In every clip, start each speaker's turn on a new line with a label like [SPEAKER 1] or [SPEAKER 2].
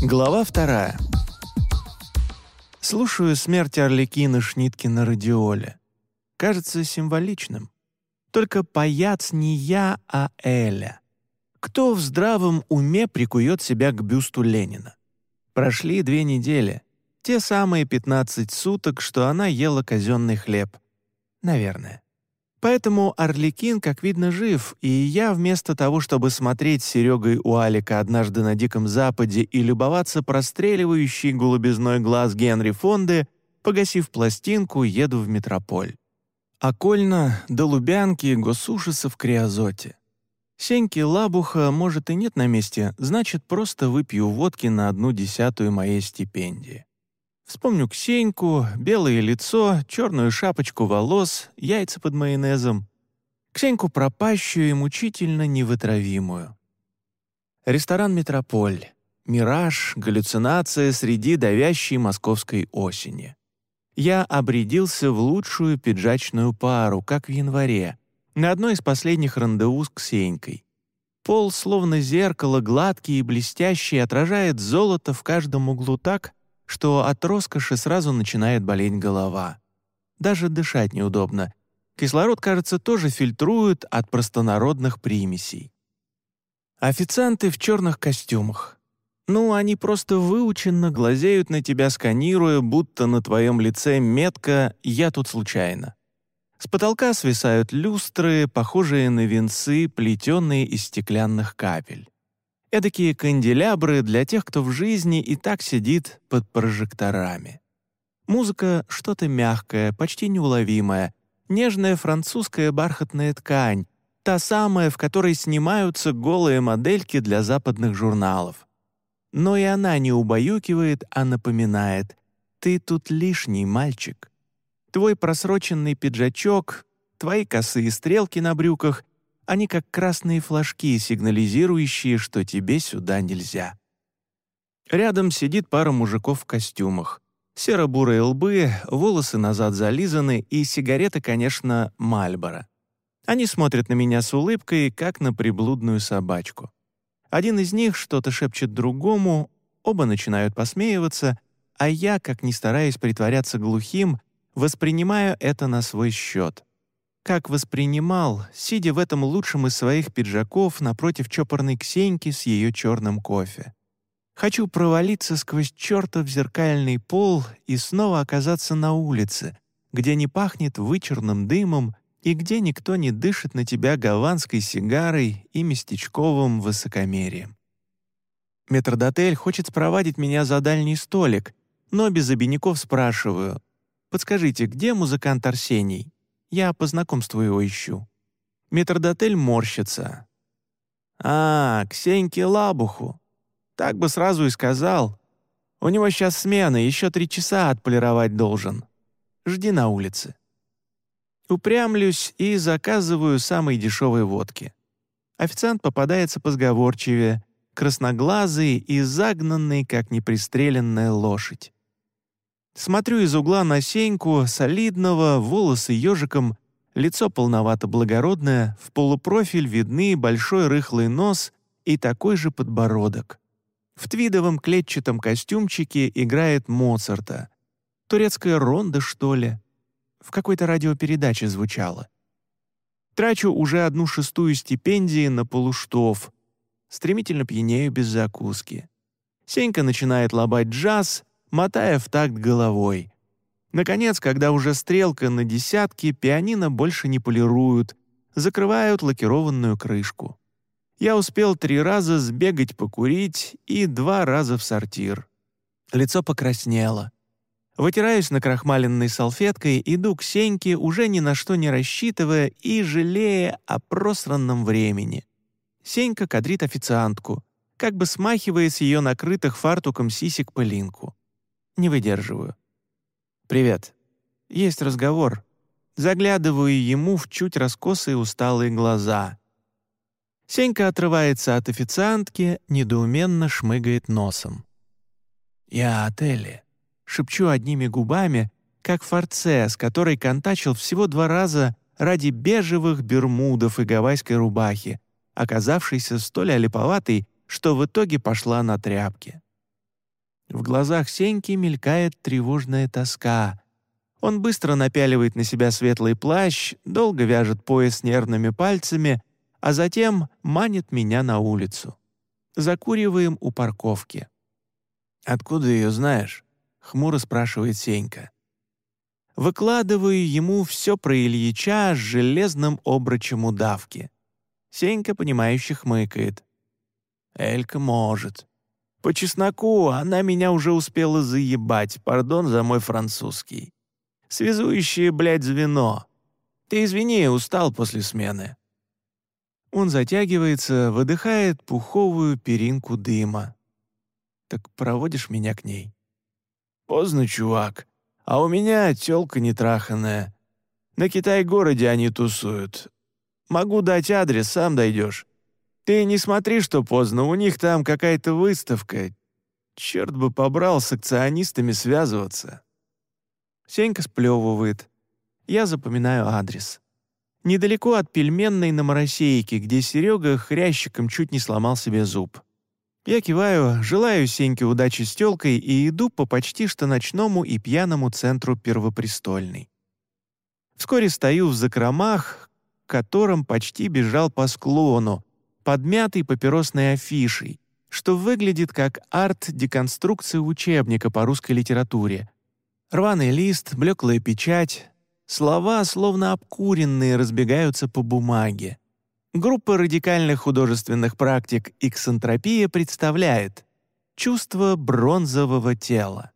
[SPEAKER 1] Глава вторая. Слушаю смерть Орликина Шнитки на радиоле. Кажется символичным. Только паяц не я, а Эля. Кто в здравом уме прикует себя к бюсту Ленина? Прошли две недели. Те самые 15 суток, что она ела казенный хлеб. Наверное. Поэтому Орликин, как видно, жив, и я вместо того, чтобы смотреть с Серегой у Алика однажды на Диком Западе и любоваться простреливающий голубизной глаз Генри Фонды, погасив пластинку, еду в метрополь. Окольно до Лубянки госушица в Криозоте. Сеньки Лабуха, может, и нет на месте, значит, просто выпью водки на одну десятую моей стипендии. Вспомню Ксеньку, белое лицо, черную шапочку волос, яйца под майонезом. Ксеньку пропащую и мучительно невытравимую. Ресторан «Метрополь». Мираж, галлюцинация среди давящей московской осени. Я обрядился в лучшую пиджачную пару, как в январе, на одной из последних рандеву с Ксенькой. Пол, словно зеркало, гладкий и блестящий, отражает золото в каждом углу так, что от роскоши сразу начинает болеть голова. Даже дышать неудобно. Кислород, кажется, тоже фильтруют от простонародных примесей. Официанты в черных костюмах. Ну, они просто выученно глазеют на тебя, сканируя, будто на твоем лице метка «я тут случайно». С потолка свисают люстры, похожие на венцы, плетенные из стеклянных капель. Эдакие канделябры для тех, кто в жизни и так сидит под прожекторами. Музыка — что-то мягкое, почти неуловимое, нежная французская бархатная ткань, та самая, в которой снимаются голые модельки для западных журналов. Но и она не убаюкивает, а напоминает «ты тут лишний, мальчик». Твой просроченный пиджачок, твои косые стрелки на брюках они как красные флажки, сигнализирующие, что тебе сюда нельзя. Рядом сидит пара мужиков в костюмах. Серо-бурые лбы, волосы назад зализаны и сигареты, конечно, Мальборо. Они смотрят на меня с улыбкой, как на приблудную собачку. Один из них что-то шепчет другому, оба начинают посмеиваться, а я, как ни стараясь притворяться глухим, воспринимаю это на свой счет как воспринимал, сидя в этом лучшем из своих пиджаков напротив чопорной Ксеньки с ее черным кофе. Хочу провалиться сквозь чертов зеркальный пол и снова оказаться на улице, где не пахнет вычурным дымом и где никто не дышит на тебя гаванской сигарой и местечковым высокомерием. Метрдотель хочет спровадить меня за дальний столик, но без обиняков спрашиваю, «Подскажите, где музыкант Арсений?» Я по знакомству его ищу». Метрдотель морщится. «А, Ксеньке Лабуху. Так бы сразу и сказал. У него сейчас смена, еще три часа отполировать должен. Жди на улице». Упрямлюсь и заказываю самые дешевые водки. Официант попадается позговорчивее, красноглазый и загнанный, как непристреленная лошадь. Смотрю из угла на Сеньку, солидного, волосы ежиком, лицо полновато-благородное, в полупрофиль видны большой рыхлый нос и такой же подбородок. В твидовом клетчатом костюмчике играет Моцарта. Турецкая ронда, что ли? В какой-то радиопередаче звучало. Трачу уже одну шестую стипендии на полуштов. Стремительно пьянею без закуски. Сенька начинает лобать джаз — мотая в такт головой. Наконец, когда уже стрелка на десятки, пианино больше не полируют, закрывают лакированную крышку. Я успел три раза сбегать покурить и два раза в сортир. Лицо покраснело. Вытираюсь на крахмаленной салфеткой, иду к Сеньке, уже ни на что не рассчитывая и жалея о просранном времени. Сенька кадрит официантку, как бы смахивая с ее накрытых фартуком сисек пылинку. Не выдерживаю. «Привет. Есть разговор». Заглядываю ему в чуть раскосые усталые глаза. Сенька отрывается от официантки, недоуменно шмыгает носом. «Я от Элли», — шепчу одними губами, как форце, с которой контачил всего два раза ради бежевых бермудов и гавайской рубахи, оказавшейся столь олиповатой, что в итоге пошла на тряпки. В глазах Сеньки мелькает тревожная тоска. Он быстро напяливает на себя светлый плащ, долго вяжет пояс нервными пальцами, а затем манит меня на улицу. Закуриваем у парковки. «Откуда ее знаешь?» — хмуро спрашивает Сенька. Выкладываю ему все про Ильича с железным обручем удавки. Сенька, понимающе хмыкает. «Элька может. По чесноку она меня уже успела заебать, пардон за мой французский. Связующее, блядь, звено. Ты извини, устал после смены». Он затягивается, выдыхает пуховую перинку дыма. «Так проводишь меня к ней?» «Поздно, чувак. А у меня тёлка нетраханная. На Китай-городе они тусуют. Могу дать адрес, сам дойдешь. Ты не смотри, что поздно, у них там какая-то выставка. Черт бы побрал с акционистами связываться». Сенька сплевывает. Я запоминаю адрес. Недалеко от пельменной на Моросейке, где Серега хрящиком чуть не сломал себе зуб. Я киваю, желаю Сеньке удачи с тёлкой и иду по почти что ночному и пьяному центру Первопрестольной. Вскоре стою в закромах, которым почти бежал по склону, подмятый папиросной афишей, что выглядит как арт-деконструкция учебника по русской литературе. Рваный лист, блеклая печать, слова, словно обкуренные, разбегаются по бумаге. Группа радикальных художественных практик «Иксантропия» представляет чувство бронзового тела.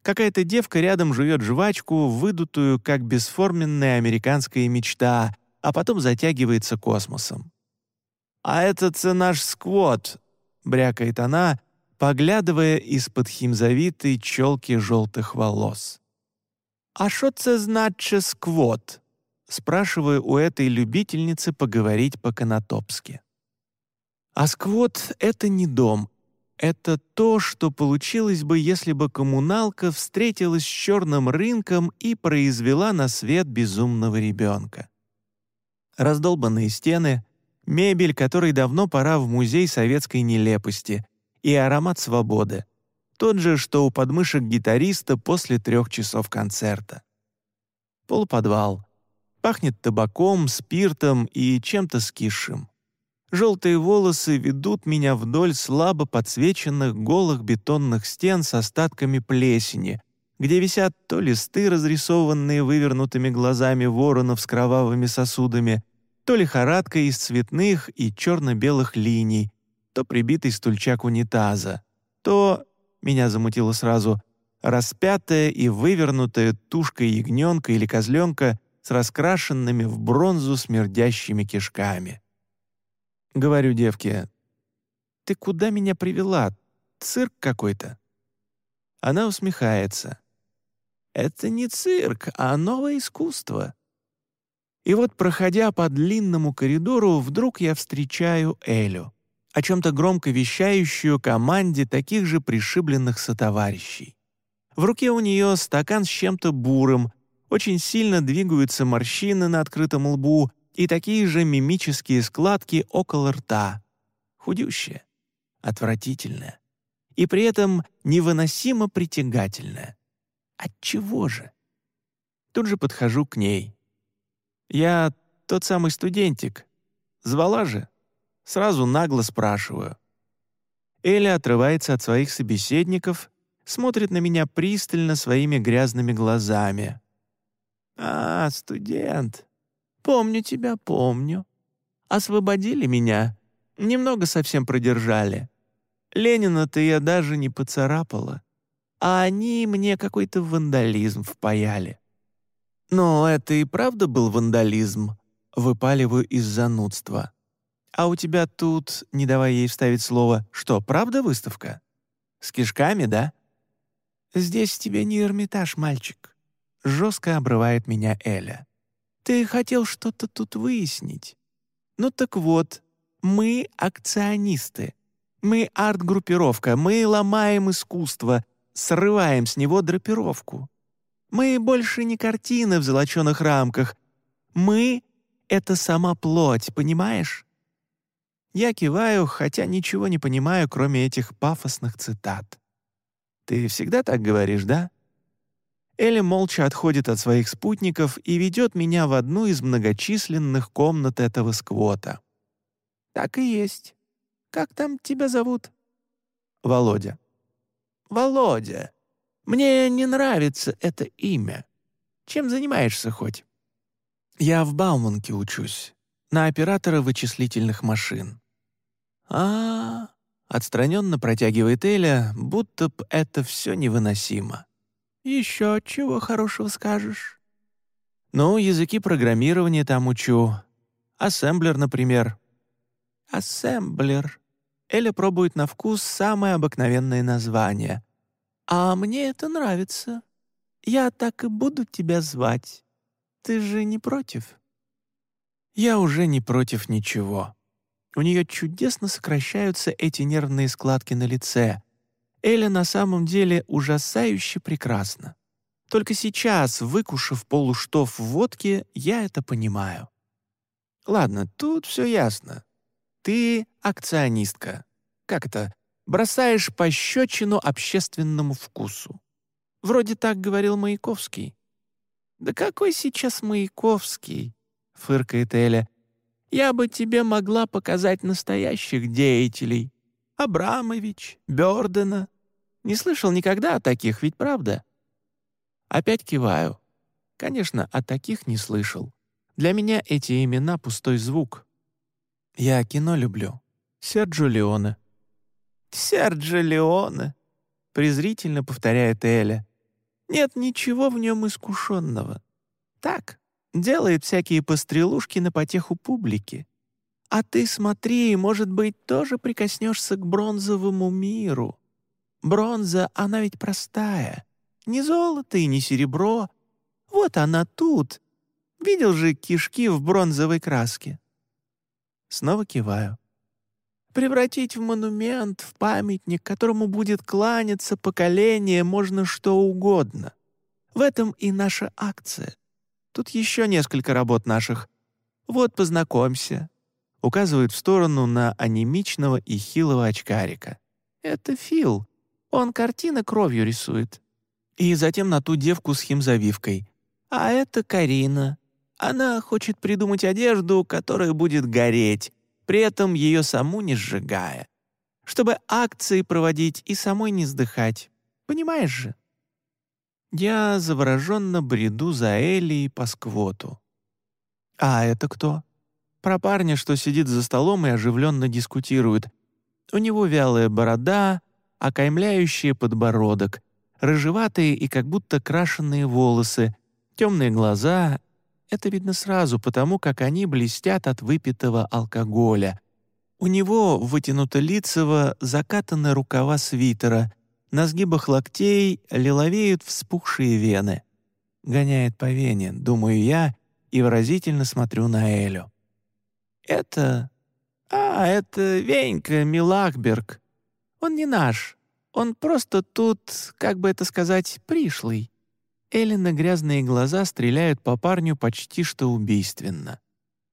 [SPEAKER 1] Какая-то девка рядом жует жвачку, выдутую, как бесформенная американская мечта, а потом затягивается космосом. «А это наш сквот», — брякает она, поглядывая из-под химзавитой челки желтых волос. «А что це значит сквот?» спрашиваю у этой любительницы поговорить по-конотопски. А сквот — это не дом. Это то, что получилось бы, если бы коммуналка встретилась с черным рынком и произвела на свет безумного ребенка. Раздолбанные стены, мебель, которой давно пора в музей советской нелепости, и аромат свободы. Тот же, что у подмышек гитариста после трех часов концерта. Полуподвал — Пахнет табаком, спиртом и чем-то скисшим. Желтые волосы ведут меня вдоль слабо подсвеченных голых бетонных стен с остатками плесени, где висят то листы, разрисованные вывернутыми глазами воронов с кровавыми сосудами, то лихорадка из цветных и черно-белых линий, то прибитый стульчак унитаза, то, меня замутило сразу, распятая и вывернутая тушка ягненка или козленка с раскрашенными в бронзу смердящими кишками. Говорю девке, «Ты куда меня привела? Цирк какой-то?» Она усмехается. «Это не цирк, а новое искусство». И вот, проходя по длинному коридору, вдруг я встречаю Элю, о чем-то громко вещающую команде таких же пришибленных сотоварищей. В руке у нее стакан с чем-то бурым, очень сильно двигаются морщины на открытом лбу и такие же мимические складки около рта. Худющая, отвратительная и при этом невыносимо притягательная. Отчего же? Тут же подхожу к ней. Я тот самый студентик. Звала же? Сразу нагло спрашиваю. Эля отрывается от своих собеседников, смотрит на меня пристально своими грязными глазами. «А, студент. Помню тебя, помню. Освободили меня. Немного совсем продержали. Ленина-то я даже не поцарапала. А они мне какой-то вандализм впаяли. Но это и правда был вандализм. Выпаливаю из занудства. А у тебя тут, не давая ей вставить слово, что, правда выставка? С кишками, да? Здесь тебе не Эрмитаж, мальчик жестко обрывает меня Эля. «Ты хотел что-то тут выяснить? Ну так вот, мы акционисты. Мы арт-группировка, мы ломаем искусство, срываем с него драпировку. Мы больше не картины в золоченых рамках. Мы — это сама плоть, понимаешь?» Я киваю, хотя ничего не понимаю, кроме этих пафосных цитат. Ты всегда так говоришь, да?» Элли молча отходит от своих спутников и ведет меня в одну из многочисленных комнат этого сквота. «Так и есть. Как там тебя зовут?» «Володя». «Володя, мне не нравится это имя. Чем занимаешься хоть?» «Я в Бауманке учусь, на оператора вычислительных машин». «А-а-а», отстраненно протягивает Эля, будто б это все невыносимо. «Еще чего хорошего скажешь?» «Ну, языки программирования там учу. Ассемблер, например». «Ассемблер». Эля пробует на вкус самое обыкновенное название. «А мне это нравится. Я так и буду тебя звать. Ты же не против?» «Я уже не против ничего». У нее чудесно сокращаются эти нервные складки на лице. Эля на самом деле ужасающе прекрасна. Только сейчас, выкушав полуштов в водке, я это понимаю. Ладно, тут все ясно. Ты акционистка. Как это? Бросаешь пощечину общественному вкусу. Вроде так говорил Маяковский. «Да какой сейчас Маяковский?» — фыркает Эля. Я бы тебе могла показать настоящих деятелей. Абрамович, Бёрдена. Не слышал никогда о таких, ведь правда?» Опять киваю. Конечно, о таких не слышал. Для меня эти имена — пустой звук. Я кино люблю. Серджо Леоне. «Серджо Леоне», — презрительно повторяет Эля. «Нет ничего в нем искушенного. Так, делает всякие пострелушки на потеху публики. А ты смотри, может быть, тоже прикоснешься к бронзовому миру. Бронза, она ведь простая. Не золото и не серебро. Вот она тут. Видел же кишки в бронзовой краске. Снова киваю. Превратить в монумент, в памятник, которому будет кланяться поколение, можно что угодно. В этом и наша акция. Тут еще несколько работ наших. Вот, познакомься». Указывает в сторону на анемичного и хилого очкарика. «Это Фил. Он картины кровью рисует». И затем на ту девку с химзавивкой. «А это Карина. Она хочет придумать одежду, которая будет гореть, при этом ее саму не сжигая. Чтобы акции проводить и самой не сдыхать. Понимаешь же?» Я завороженно бреду за Элли по сквоту. «А это кто?» Про парня, что сидит за столом и оживленно дискутирует. У него вялая борода, окаймляющий подбородок, рыжеватые и как будто крашеные волосы, темные глаза. Это видно сразу, потому как они блестят от выпитого алкоголя. У него вытянуто лицево, закатаны рукава свитера — на сгибах локтей лиловеют вспухшие вены. Гоняет по вене, думаю я, и выразительно смотрю на Элю. «Это... А, это Венька Милахберг. Он не наш. Он просто тут, как бы это сказать, пришлый». Эллина грязные глаза стреляют по парню почти что убийственно.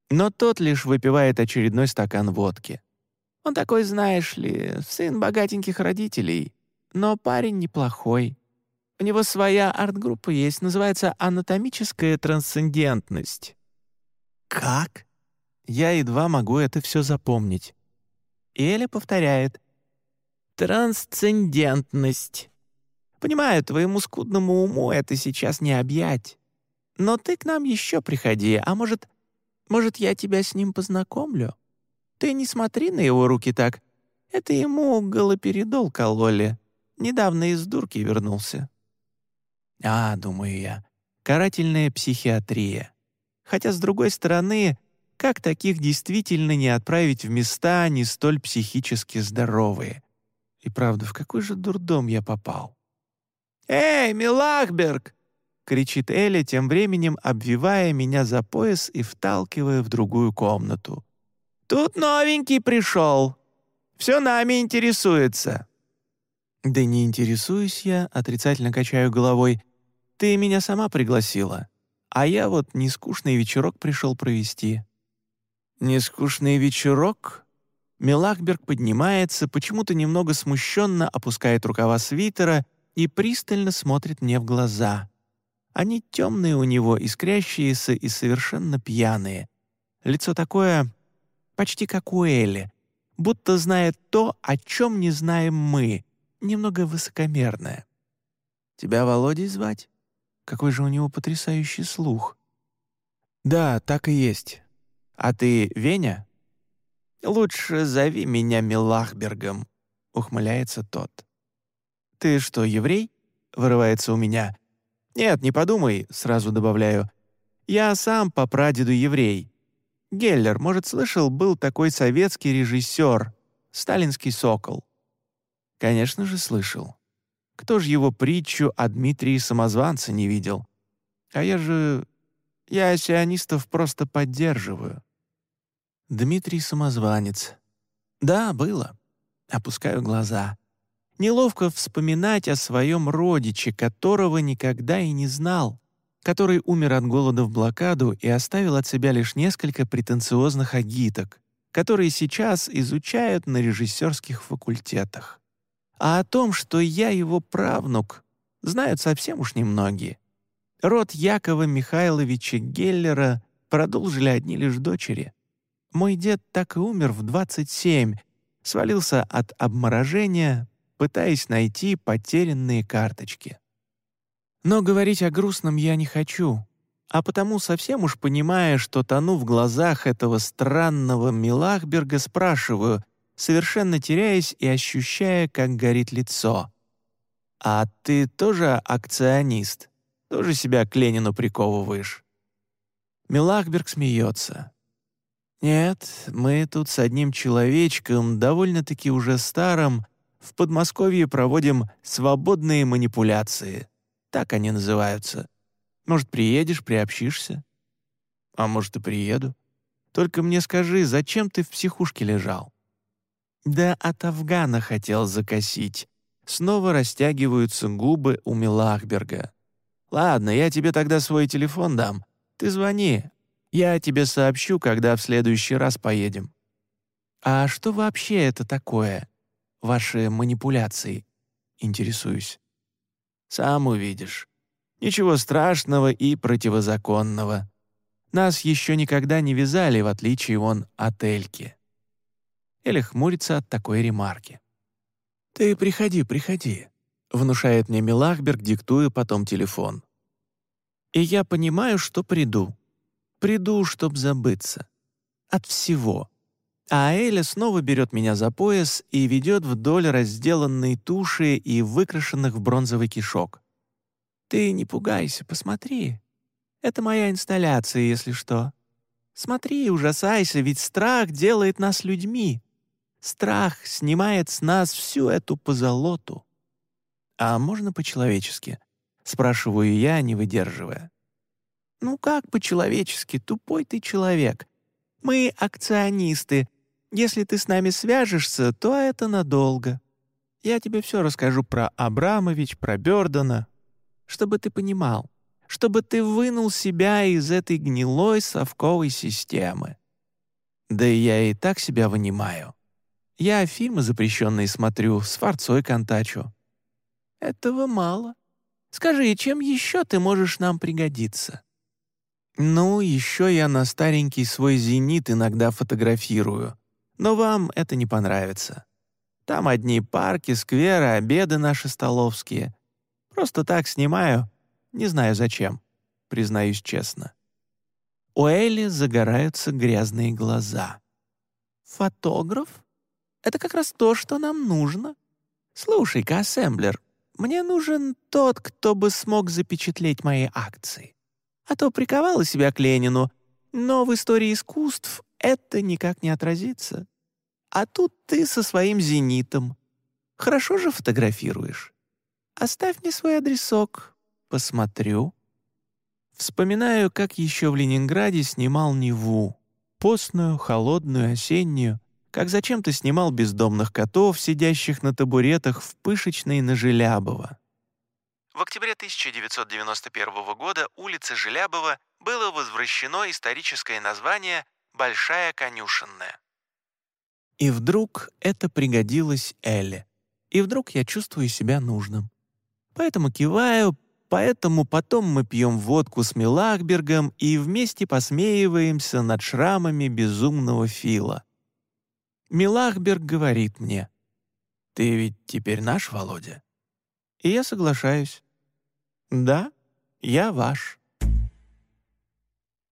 [SPEAKER 1] Но тот лишь выпивает очередной стакан водки. Он такой, знаешь ли, сын богатеньких родителей но парень неплохой. У него своя арт-группа есть, называется «Анатомическая трансцендентность». «Как?» Я едва могу это все запомнить. Эля повторяет. «Трансцендентность». Понимаю, твоему скудному уму это сейчас не объять. Но ты к нам еще приходи, а может, может, я тебя с ним познакомлю? Ты не смотри на его руки так. Это ему галоперидол кололи. Недавно из дурки вернулся». «А, — думаю я, — карательная психиатрия. Хотя, с другой стороны, как таких действительно не отправить в места не столь психически здоровые? И правда, в какой же дурдом я попал?» «Эй, Милахберг!» — кричит Эля, тем временем обвивая меня за пояс и вталкивая в другую комнату. «Тут новенький пришел. Все нами интересуется». «Да не интересуюсь я», — отрицательно качаю головой. «Ты меня сама пригласила, а я вот нескучный вечерок пришел провести». «Нескучный вечерок?» Мелахберг поднимается, почему-то немного смущенно опускает рукава свитера и пристально смотрит мне в глаза. Они темные у него, искрящиеся и совершенно пьяные. Лицо такое, почти как у Элли, будто знает то, о чем не знаем мы, немного высокомерное. «Тебя Володей звать? Какой же у него потрясающий слух!» «Да, так и есть. А ты Веня?» «Лучше зови меня Милахбергом», — ухмыляется тот. «Ты что, еврей?» — вырывается у меня. «Нет, не подумай», — сразу добавляю. «Я сам по прадеду еврей. Геллер, может, слышал, был такой советский режиссер, «Сталинский сокол». Конечно же, слышал. Кто же его притчу о Дмитрии Самозванце не видел? А я же... Я сионистов просто поддерживаю. Дмитрий Самозванец. Да, было. Опускаю глаза. Неловко вспоминать о своем родиче, которого никогда и не знал, который умер от голода в блокаду и оставил от себя лишь несколько претенциозных агиток, которые сейчас изучают на режиссерских факультетах. А о том, что я его правнук, знают совсем уж немногие. Род Якова Михайловича Геллера продолжили одни лишь дочери. Мой дед так и умер в 27, свалился от обморожения, пытаясь найти потерянные карточки. Но говорить о грустном я не хочу, а потому совсем уж понимая, что тону в глазах этого странного Милахберга, спрашиваю, совершенно теряясь и ощущая, как горит лицо. «А ты тоже акционист? Тоже себя к Ленину приковываешь?» Милахберг смеется. «Нет, мы тут с одним человечком, довольно-таки уже старым, в Подмосковье проводим свободные манипуляции. Так они называются. Может, приедешь, приобщишься?» «А может, и приеду. Только мне скажи, зачем ты в психушке лежал?» Да от Афгана хотел закосить. Снова растягиваются губы у Милахберга. «Ладно, я тебе тогда свой телефон дам. Ты звони. Я тебе сообщу, когда в следующий раз поедем». «А что вообще это такое? Ваши манипуляции?» Интересуюсь. «Сам увидишь. Ничего страшного и противозаконного. Нас еще никогда не вязали, в отличие вон от Эльки» или хмурится от такой ремарки. «Ты приходи, приходи», — внушает мне Милахберг, диктуя потом телефон. И я понимаю, что приду. Приду, чтоб забыться. От всего. А Эля снова берет меня за пояс и ведет вдоль разделанной туши и выкрашенных в бронзовый кишок. «Ты не пугайся, посмотри. Это моя инсталляция, если что. Смотри, ужасайся, ведь страх делает нас людьми. Страх снимает с нас всю эту позолоту. А можно по-человечески? Спрашиваю я, не выдерживая. Ну как по-человечески? Тупой ты человек. Мы акционисты. Если ты с нами свяжешься, то это надолго. Я тебе все расскажу про Абрамович, про Бёрдена, чтобы ты понимал, чтобы ты вынул себя из этой гнилой совковой системы. Да и я и так себя вынимаю. Я фильмы запрещенные смотрю, с форцой контачу». «Этого мало. Скажи, чем еще ты можешь нам пригодиться?» «Ну, еще я на старенький свой «Зенит» иногда фотографирую. Но вам это не понравится. Там одни парки, скверы, обеды наши столовские. Просто так снимаю, не знаю зачем, признаюсь честно». У Элли загораются грязные глаза. «Фотограф?» Это как раз то, что нам нужно. Слушай-ка, ассемблер, мне нужен тот, кто бы смог запечатлеть мои акции. А то приковала себя к Ленину, но в истории искусств это никак не отразится. А тут ты со своим «Зенитом». Хорошо же фотографируешь. Оставь мне свой адресок, посмотрю. Вспоминаю, как еще в Ленинграде снимал Неву. Постную, холодную, осеннюю как зачем-то снимал бездомных котов, сидящих на табуретах в пышечной на Желябова.
[SPEAKER 2] В октябре 1991 года улице Желябова было возвращено историческое название «Большая конюшенная».
[SPEAKER 1] И вдруг это пригодилось Элле. И вдруг я чувствую себя нужным. Поэтому киваю, поэтому потом мы пьем водку с Милахбергом и вместе посмеиваемся над шрамами безумного Фила. Милахберг говорит мне, «Ты ведь теперь наш, Володя?» И я соглашаюсь. «Да, я ваш».